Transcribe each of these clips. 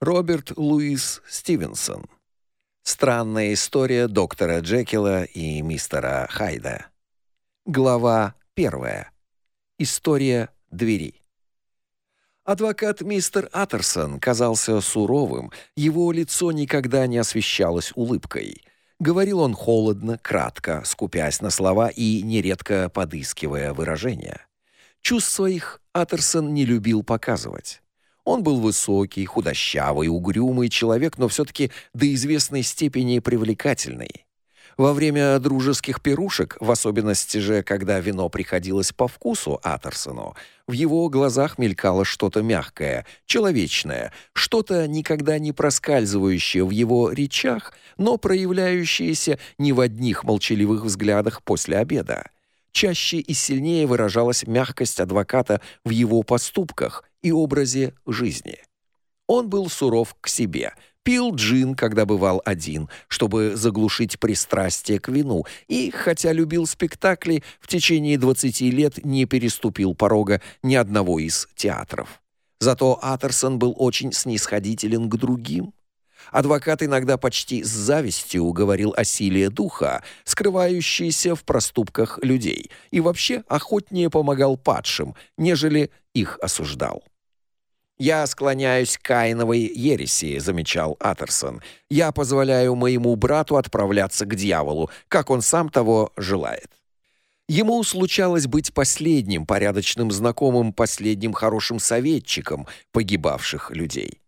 Роберт Луис Стивенсон. Странная история доктора Джекила и мистера Хайда. Глава первая. История двери. Адвокат мистер Аттерсон казался суровым, его лицо никогда не освещалось улыбкой. Говорил он холодно, кратко, скупясь на слова и нередко подыскивая выражения. Чувств своих Аттерсон не любил показывать. Он был высокий, худощавый, угрюмый человек, но все таки до известной степени привлекательный. Во время дружеских пирушек, в особенности же, когда вино приходилось по вкусу Атерсону, в его глазах мелькало что-то мягкое, человечное, что-то никогда не проскальзывающее в его речах, но проявляющееся не в одних молчаливых взглядах после обеда. Чаще и сильнее выражалась мягкость адвоката в его поступках, и образе жизни. Он был суров к себе, пил джин, когда бывал один, чтобы заглушить пристрастие к вину, и, хотя любил спектакли, в течение 20 лет не переступил порога ни одного из театров. Зато Атерсон был очень снисходителен к другим. Адвокат иногда почти с завистью говорил о силе духа, скрывающейся в проступках людей, и вообще охотнее помогал падшим, нежели их осуждал. «Я склоняюсь к Каиновой ереси», — замечал Атерсон. «Я позволяю моему брату отправляться к дьяволу, как он сам того желает». Ему случалось быть последним порядочным знакомым, последним хорошим советчиком погибавших людей.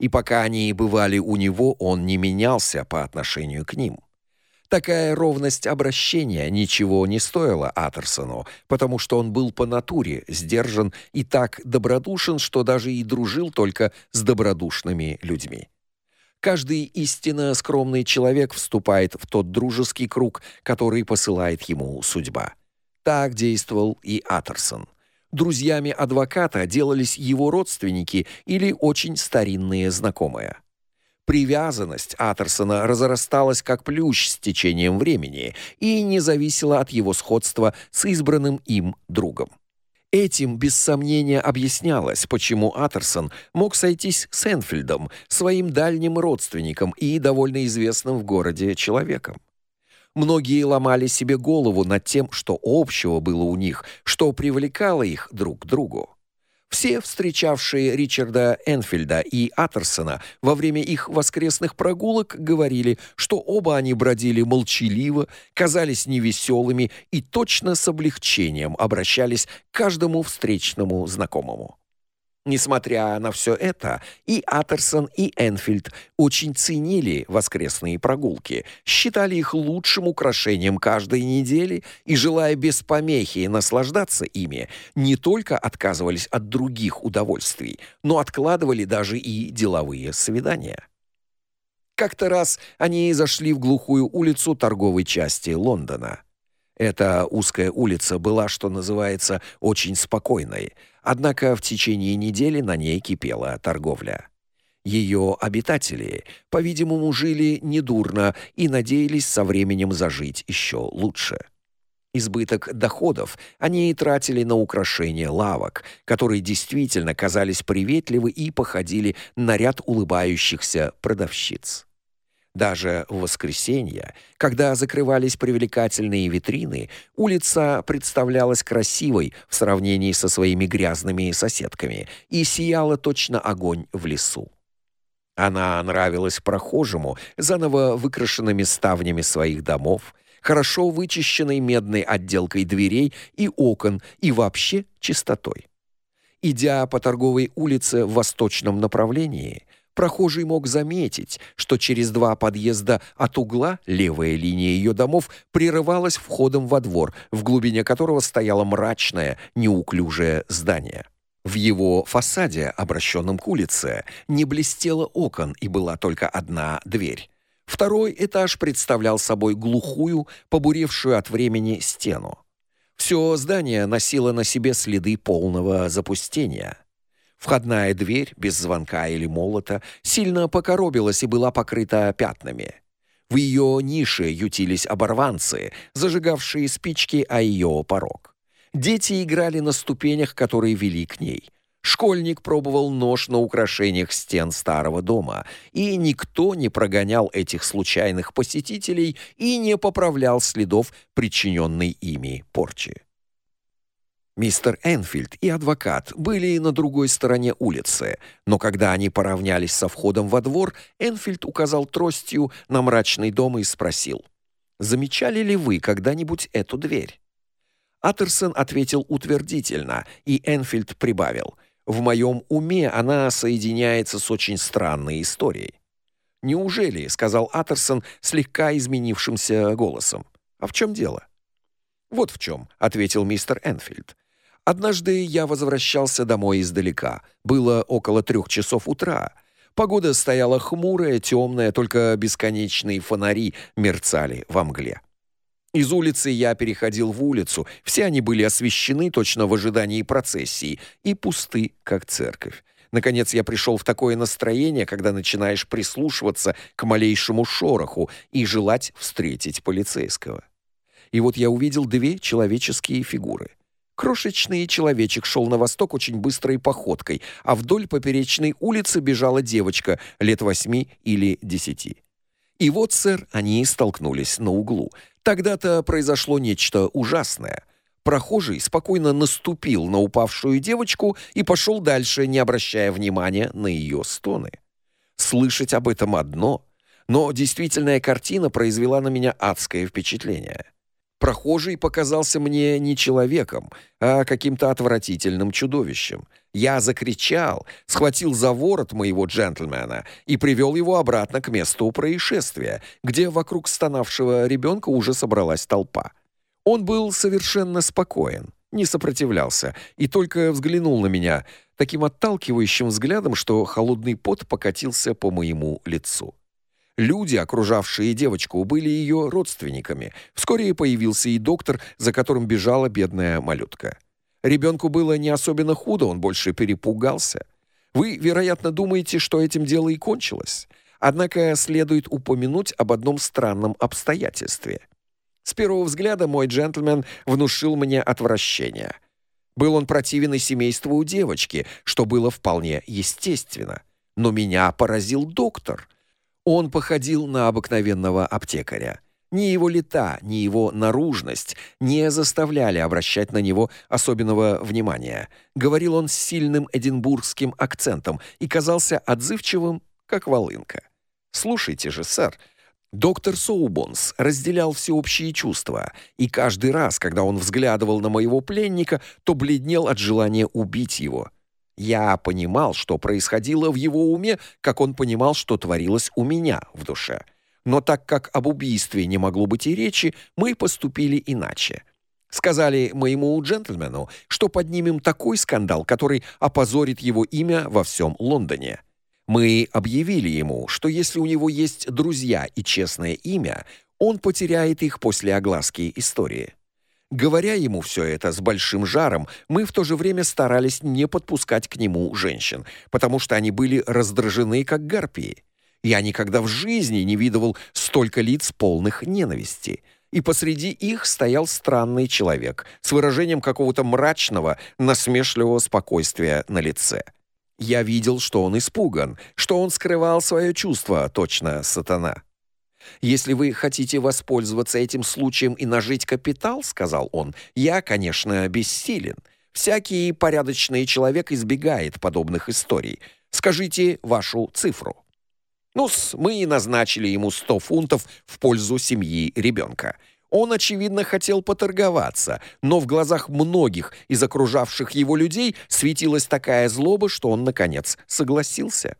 И пока они бывали у него, он не менялся по отношению к ним. Такая ровность обращения ничего не стоила Атерсону, потому что он был по натуре сдержан и так добродушен, что даже и дружил только с добродушными людьми. Каждый истинно скромный человек вступает в тот дружеский круг, который посылает ему судьба. Так действовал и Атерсон. Друзьями адвоката делались его родственники или очень старинные знакомые. Привязанность Атерсона разрасталась как плющ с течением времени и не зависела от его сходства с избранным им другом. Этим без сомнения объяснялось, почему Атерсон мог сойтись с Энфильдом, своим дальним родственником и довольно известным в городе человеком. Многие ломали себе голову над тем, что общего было у них, что привлекало их друг к другу. Все встречавшие Ричарда Энфилда и Атерсона во время их воскресных прогулок говорили, что оба они бродили молчаливо, казались невеселыми и точно с облегчением обращались к каждому встречному знакомому. Несмотря на все это, и Атерсон, и Энфилд очень ценили воскресные прогулки, считали их лучшим украшением каждой недели и, желая без помехи наслаждаться ими, не только отказывались от других удовольствий, но откладывали даже и деловые свидания. Как-то раз они зашли в глухую улицу торговой части Лондона. Эта узкая улица была, что называется, очень спокойной, однако в течение недели на ней кипела торговля. Ее обитатели, по-видимому, жили недурно и надеялись со временем зажить еще лучше. Избыток доходов они и тратили на украшения лавок, которые действительно казались приветливы и походили на ряд улыбающихся продавщиц. Даже в воскресенье, когда закрывались привлекательные витрины, улица представлялась красивой в сравнении со своими грязными соседками и сияла точно огонь в лесу. Она нравилась прохожему заново выкрашенными ставнями своих домов, хорошо вычищенной медной отделкой дверей и окон и вообще чистотой. Идя по торговой улице в восточном направлении, прохожий мог заметить, что через два подъезда от угла левая линия ее домов прерывалась входом во двор, в глубине которого стояло мрачное, неуклюжее здание. В его фасаде, обращенном к улице, не блестело окон и была только одна дверь. Второй этаж представлял собой глухую, побуревшую от времени стену. Все здание носило на себе следы полного запустения. Входная дверь, без звонка или молота, сильно покоробилась и была покрыта пятнами. В ее нише ютились оборванцы, зажигавшие спички о ее порог. Дети играли на ступенях, которые вели к ней. Школьник пробовал нож на украшениях стен старого дома, и никто не прогонял этих случайных посетителей и не поправлял следов причиненной ими порчи. Мистер Энфилд и адвокат были на другой стороне улицы, но когда они поравнялись со входом во двор, Энфилд указал тростью на мрачный дом и спросил: "Замечали ли вы когда-нибудь эту дверь?" Атерсон ответил утвердительно, и Энфилд прибавил: "В моем уме она соединяется с очень странной историей". "Неужели?" сказал Атерсон слегка изменившимся голосом. "А в чем дело?" "Вот в чем», — ответил мистер Энфилд. Однажды я возвращался домой издалека. Было около трех часов утра. Погода стояла хмурая, темная, только бесконечные фонари мерцали во мгле. Из улицы я переходил в улицу. Все они были освещены точно в ожидании процессии и пусты, как церковь. Наконец я пришел в такое настроение, когда начинаешь прислушиваться к малейшему шороху и желать встретить полицейского. И вот я увидел две человеческие фигуры — Крошечный человечек шел на восток очень быстрой походкой, а вдоль поперечной улицы бежала девочка лет восьми или десяти. И вот, сэр, они столкнулись на углу. Тогда-то произошло нечто ужасное. Прохожий спокойно наступил на упавшую девочку и пошел дальше, не обращая внимания на ее стоны. Слышать об этом одно, но действительная картина произвела на меня адское впечатление. Прохожий показался мне не человеком, а каким-то отвратительным чудовищем. Я закричал, схватил за ворот моего джентльмена и привел его обратно к месту происшествия, где вокруг стонавшего ребенка уже собралась толпа. Он был совершенно спокоен, не сопротивлялся и только взглянул на меня таким отталкивающим взглядом, что холодный пот покатился по моему лицу. Люди, окружавшие девочку, были ее родственниками. Вскоре появился и доктор, за которым бежала бедная малютка. Ребенку было не особенно худо, он больше перепугался. Вы, вероятно, думаете, что этим дело и кончилось. Однако следует упомянуть об одном странном обстоятельстве. С первого взгляда мой джентльмен внушил мне отвращение. Был он противен и семейству девочки, что было вполне естественно. Но меня поразил доктор — он походил на обыкновенного аптекаря. Ни его лета, ни его наружность не заставляли обращать на него особенного внимания. Говорил он с сильным эдинбургским акцентом и казался отзывчивым, как волынка. Слушайте же, сэр, доктор Соубонс разделял всеобщие чувства, и каждый раз, когда он взглядывал на моего пленника, то бледнел от желания убить его. Я понимал, что происходило в его уме, как он понимал, что творилось у меня в душе. Но так как об убийстве не могло быть и речи, мы поступили иначе. Сказали моему джентльмену, что поднимем такой скандал, который опозорит его имя во всем Лондоне. Мы объявили ему, что если у него есть друзья и честное имя, он потеряет их после огласки истории. Говоря ему все это с большим жаром, мы в то же время старались не подпускать к нему женщин, потому что они были раздражены как гарпии. Я никогда в жизни не видывал столько лиц полных ненависти. И посреди их стоял странный человек с выражением какого-то мрачного, насмешливого спокойствия на лице. Я видел, что он испуган, что он скрывал свое чувство, точно сатана. Если вы хотите воспользоваться этим случаем и нажить капитал, сказал он. Я, конечно, бессилен. Всякий порядочный человек избегает подобных историй. Скажите вашу цифру. ну мы и назначили ему 100 фунтов в пользу семьи ребенка. Он очевидно хотел поторговаться, но в глазах многих из окружавших его людей светилась такая злоба, что он наконец согласился.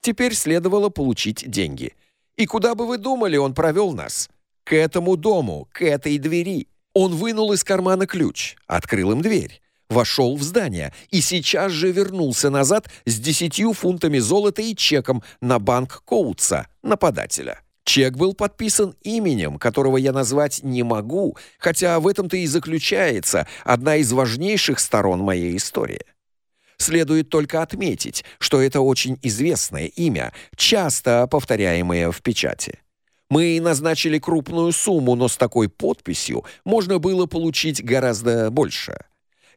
Теперь следовало получить деньги. И куда бы вы думали, он провел нас? К этому дому, к этой двери. Он вынул из кармана ключ, открыл им дверь, вошел в здание и сейчас же вернулся назад с десятью фунтами золота и чеком на банк Коутса, нападателя. Чек был подписан именем, которого я назвать не могу, хотя в этом-то и заключается одна из важнейших сторон моей истории. Следует только отметить, что это очень известное имя, часто повторяемое в печати. Мы назначили крупную сумму, но с такой подписью можно было получить гораздо больше.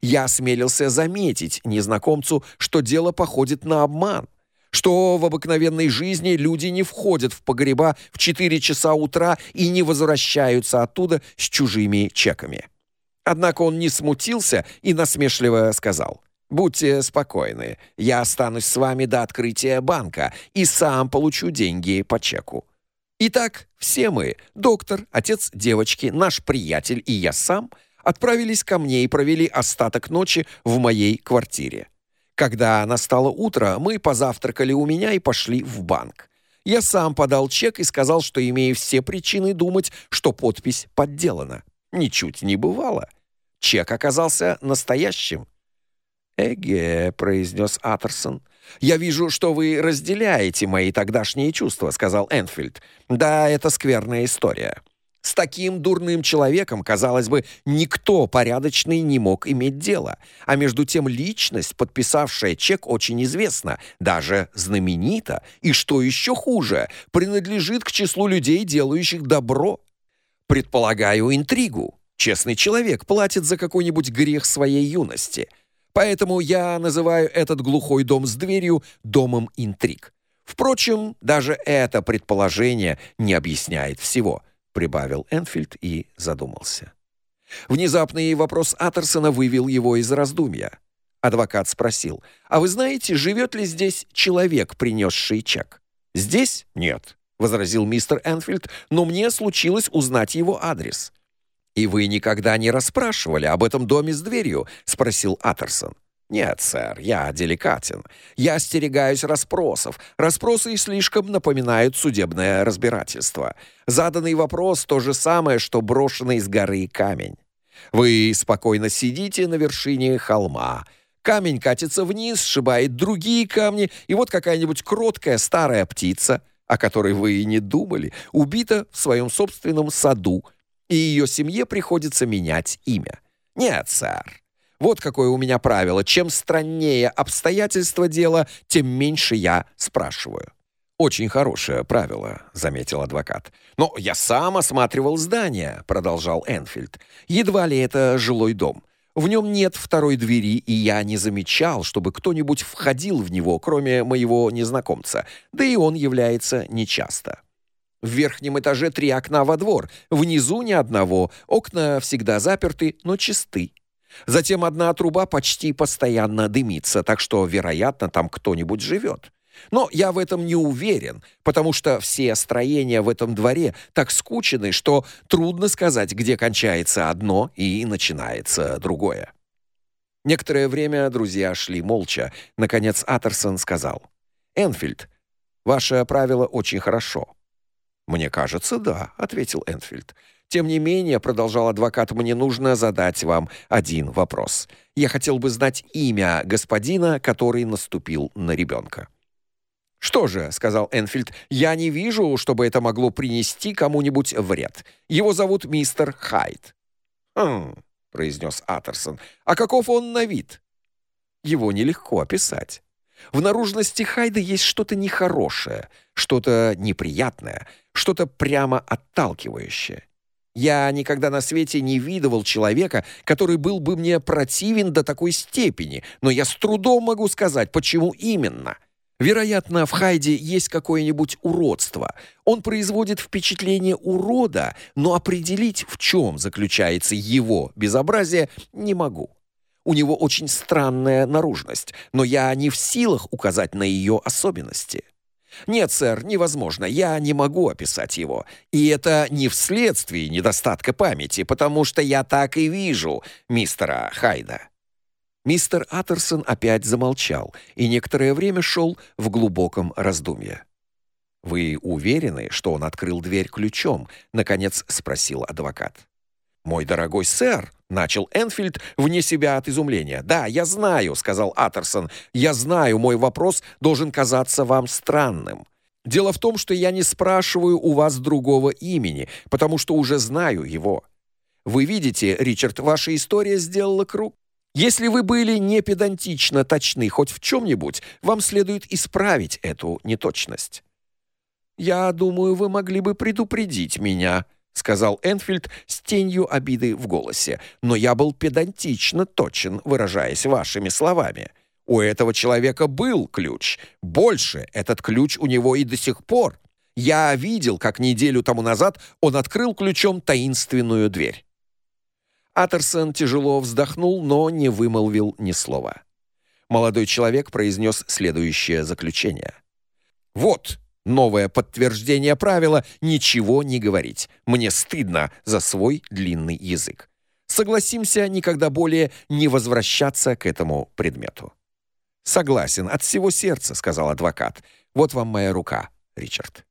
Я осмелился заметить незнакомцу, что дело походит на обман, что в обыкновенной жизни люди не входят в погреба в 4 часа утра и не возвращаются оттуда с чужими чеками. Однако он не смутился и насмешливо сказал: Будьте спокойны. Я останусь с вами до открытия банка и сам получу деньги по чеку. Итак, все мы, доктор, отец девочки, наш приятель и я сам, отправились ко мне и провели остаток ночи в моей квартире. Когда настало утро, мы позавтракали у меня и пошли в банк. Я сам подал чек и сказал, что имею все причины думать, что подпись подделана. Ничуть не бывало. Чек оказался настоящим. «Эге», — произнес Аттерсон. «Я вижу, что вы разделяете мои тогдашние чувства», — сказал Энфилд. «Да, это скверная история. С таким дурным человеком, казалось бы, никто порядочный не мог иметь дело. А между тем личность, подписавшая чек, очень известна, даже знаменита, и, что еще хуже, принадлежит к числу людей, делающих добро. Предполагаю интригу. Честный человек платит за какой-нибудь грех своей юности». Поэтому я называю этот глухой дом с дверью домом интриг. Впрочем, даже это предположение не объясняет всего, прибавил Энфилд и задумался. Внезапный вопрос Аттерсона вывел его из раздумья. Адвокат спросил: "А вы знаете, живет ли здесь человек, принесший чек?" "Здесь? Нет", возразил мистер Энфилд, "но мне случилось узнать его адрес". «И вы никогда не расспрашивали об этом доме с дверью?» — спросил Аттерсон. «Нет, сэр, я деликатен. Я остерегаюсь расспросов. Расспросы слишком напоминают судебное разбирательство. Заданный вопрос — то же самое, что брошенный с горы камень. Вы спокойно сидите на вершине холма. Камень катится вниз, сшибает другие камни, и вот какая-нибудь кроткая старая птица, о которой вы и не думали, убита в своем собственном саду, и ее семье приходится менять имя. Нет, сэр. Вот какое у меня правило: чем страннее обстоятельства дела, тем меньше я спрашиваю. Очень хорошее правило, заметил адвокат. Но я сам осматривал здание, продолжал Энфилд. Едва ли это жилой дом. В нем нет второй двери, и я не замечал, чтобы кто-нибудь входил в него, кроме моего незнакомца. Да и он является нечасто. В верхнем этаже три окна во двор, внизу ни одного. Окна всегда заперты, но чисты. Затем одна труба почти постоянно дымится, так что, вероятно, там кто-нибудь живет. Но я в этом не уверен, потому что все строения в этом дворе так скучны, что трудно сказать, где кончается одно и начинается другое. Некоторое время друзья шли молча. Наконец Аттерсон сказал: "Энфилд, ваше правило очень хорошо. Мне кажется, да, ответил Энфилд. Тем не менее, продолжал адвокат, мне нужно задать вам один вопрос. Я хотел бы знать имя господина, который наступил на ребенка. Что же, сказал Энфилд, я не вижу, чтобы это могло принести кому-нибудь вред. Его зовут мистер Хайд. Хм, произнес Аттерсон. А каков он на вид? Его нелегко описать. В наружности Хайда есть что-то нехорошее, что-то неприятное, что-то прямо отталкивающее. Я никогда на свете не видывал человека, который был бы мне противен до такой степени, но я с трудом могу сказать, почему именно. Вероятно, в Хайде есть какое-нибудь уродство. Он производит впечатление урода, но определить, в чем заключается его безобразие, не могу. У него очень странная наружность, но я не в силах указать на ее особенности. Нет, сэр, невозможно. Я не могу описать его. И это не вследствие недостатка памяти, потому что я так и вижу мистера Хайда. Мистер Аттерсон опять замолчал и некоторое время шел в глубоком раздумье. Вы уверены, что он открыл дверь ключом? наконец спросил адвокат. Мой дорогой сэр, начал Энфилд вне себя от изумления. "Да, я знаю", сказал Аттерсон. "Я знаю, мой вопрос должен казаться вам странным. Дело в том, что я не спрашиваю у вас другого имени, потому что уже знаю его. Вы видите, Ричард, ваша история сделала круг. Если вы были не педантично точны хоть в чем нибудь вам следует исправить эту неточность. Я думаю, вы могли бы предупредить меня, сказал Энфилд с тенью обиды в голосе. Но я был педантично точен, выражаясь вашими словами. У этого человека был ключ. Больше, этот ключ у него и до сих пор. Я видел, как неделю тому назад он открыл ключом таинственную дверь. Атерсон тяжело вздохнул, но не вымолвил ни слова. Молодой человек произнес следующее заключение. Вот новое подтверждение правила ничего не говорить. Мне стыдно за свой длинный язык. Согласимся никогда более не возвращаться к этому предмету. Согласен от всего сердца, сказал адвокат. Вот вам моя рука, Ричард.